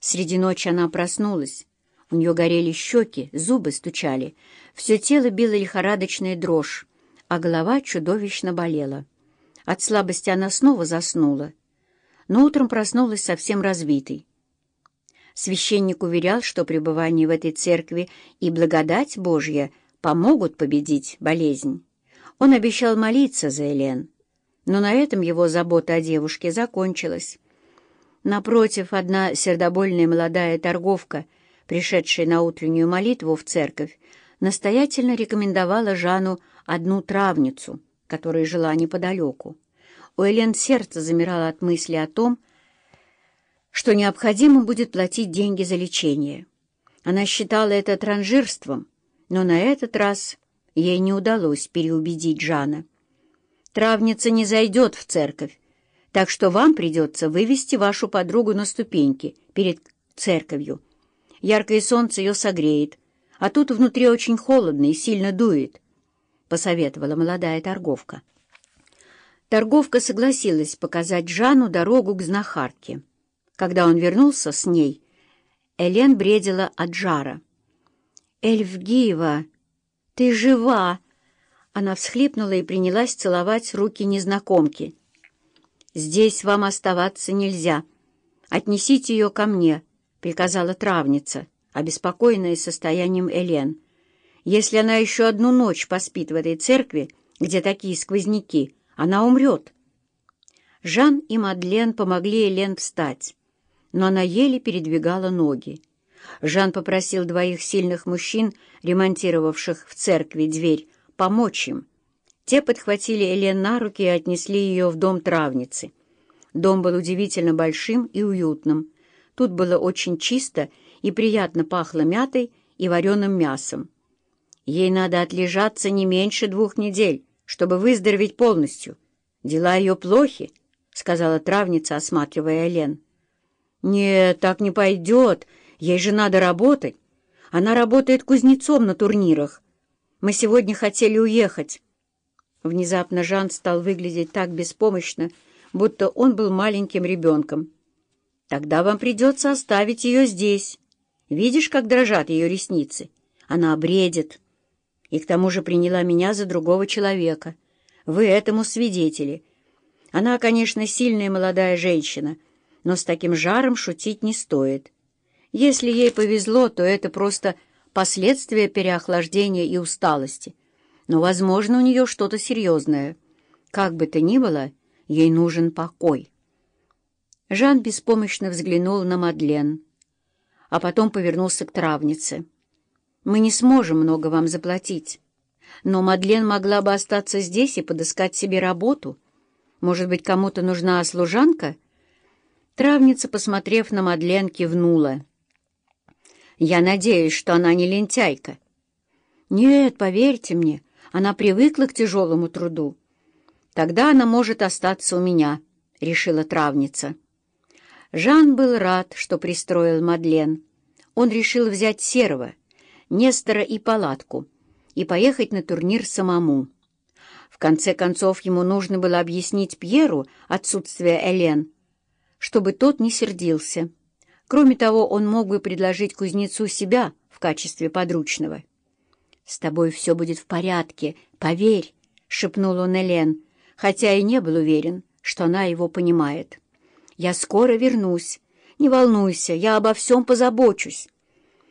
Среди ночи она проснулась. У нее горели щеки, зубы стучали, все тело било лихорадочная дрожь, а голова чудовищно болела. От слабости она снова заснула, но утром проснулась совсем разбитой. Священник уверял, что пребывание в этой церкви и благодать Божья помогут победить болезнь. Он обещал молиться за Элен, но на этом его забота о девушке закончилась. Напротив, одна сердобольная молодая торговка, пришедшая на утреннюю молитву в церковь, настоятельно рекомендовала Жанну одну травницу, которая жила неподалеку. У Элен сердце замирало от мысли о том, что необходимо будет платить деньги за лечение. Она считала это транжирством, но на этот раз ей не удалось переубедить Жана. «Травница не зайдет в церковь, так что вам придется вывести вашу подругу на ступеньки перед церковью. Яркое солнце ее согреет, а тут внутри очень холодно и сильно дует», — посоветовала молодая торговка. Торговка согласилась показать Жану дорогу к знахарке. Когда он вернулся с ней, Элен бредила от жара. «Эльфгиева, ты жива!» Она всхлипнула и принялась целовать руки незнакомки. «Здесь вам оставаться нельзя. Отнесите ее ко мне», — приказала травница, обеспокоенная состоянием Элен. «Если она еще одну ночь поспит в этой церкви, где такие сквозняки, она умрет». Жан и Мадлен помогли Элен встать, но она еле передвигала ноги. Жан попросил двоих сильных мужчин, ремонтировавших в церкви дверь, помочь им. Те подхватили Элен на руки и отнесли ее в дом травницы. Дом был удивительно большим и уютным. Тут было очень чисто и приятно пахло мятой и вареным мясом. Ей надо отлежаться не меньше двух недель, чтобы выздороветь полностью. Дела ее плохи, — сказала травница, осматривая Элен. «Нет, так не пойдет. Ей же надо работать. Она работает кузнецом на турнирах. Мы сегодня хотели уехать». Внезапно Жан стал выглядеть так беспомощно, будто он был маленьким ребенком. «Тогда вам придется оставить ее здесь. Видишь, как дрожат ее ресницы? Она бредит. И к тому же приняла меня за другого человека. Вы этому свидетели. Она, конечно, сильная молодая женщина, но с таким жаром шутить не стоит. Если ей повезло, то это просто последствия переохлаждения и усталости. Но, возможно, у нее что-то серьезное. Как бы то ни было, ей нужен покой. Жан беспомощно взглянул на Мадлен, а потом повернулся к травнице. «Мы не сможем много вам заплатить, но Мадлен могла бы остаться здесь и подыскать себе работу. Может быть, кому-то нужна служанка?» Травница, посмотрев на Мадлен, кивнула. «Я надеюсь, что она не лентяйка». «Нет, поверьте мне, она привыкла к тяжелому труду. Тогда она может остаться у меня», — решила травница. Жан был рад, что пристроил Мадлен. Он решил взять Серого, Нестора и палатку и поехать на турнир самому. В конце концов, ему нужно было объяснить Пьеру отсутствие Элен, чтобы тот не сердился. Кроме того, он мог бы предложить кузнецу себя в качестве подручного. «С тобой все будет в порядке, поверь», — шепнул он Элен, хотя и не был уверен, что она его понимает. «Я скоро вернусь. Не волнуйся, я обо всем позабочусь».